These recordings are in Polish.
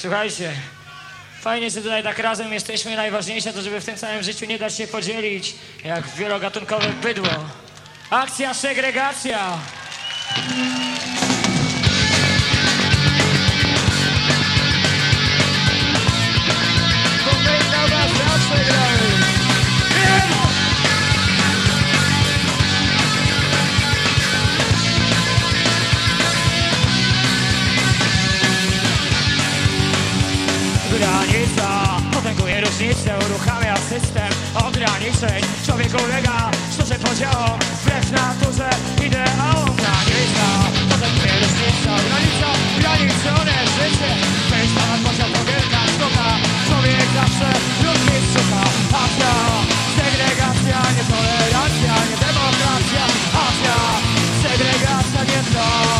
Słuchajcie, fajnie, że tutaj tak razem jesteśmy. Najważniejsze to, żeby w tym całym życiu nie dać się podzielić jak wielogatunkowe bydło. Akcja segregacja! Różnicę, uruchamia system ograniczeń. Człowiek ulega sztucznym podziałom wbrew naturze ideałom Granica potęguje różnicę, granica graniczone życie. Wejść na poziom to wielka sztuka Człowiek zawsze ludzki szuka. Akcja, segregacja, nietolerancja, nie demokracja Akcja, segregacja, nietolerancja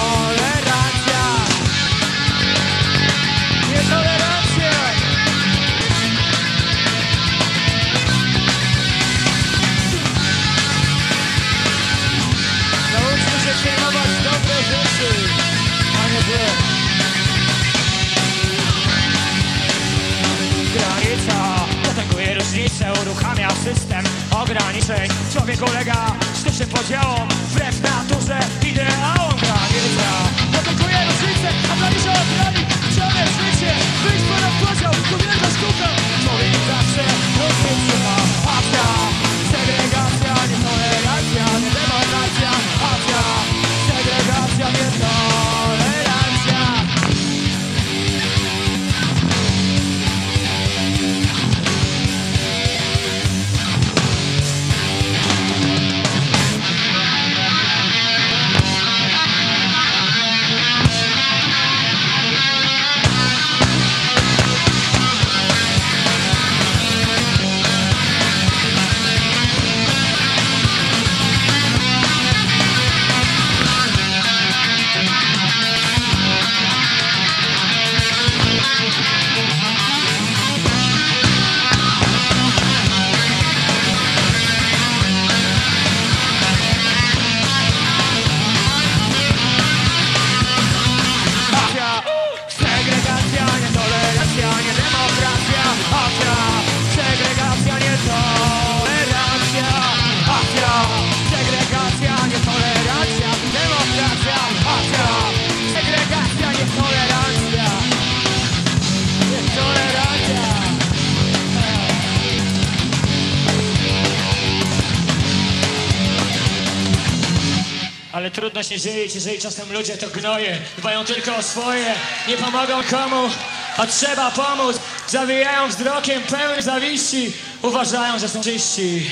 się przyjmować dobre rzeczy, a nie. Granica potęguje uruchamia system ograniczeń. Człowiek ulega sztucznym podziałom, wbrew naturze, ideałom. Ale trudno się żyć, jeżeli czasem ludzie to gnoje Dbają tylko o swoje, nie pomogą komu A trzeba pomóc. Zawijają wzrokiem pełny zawiści Uważają, że są czyści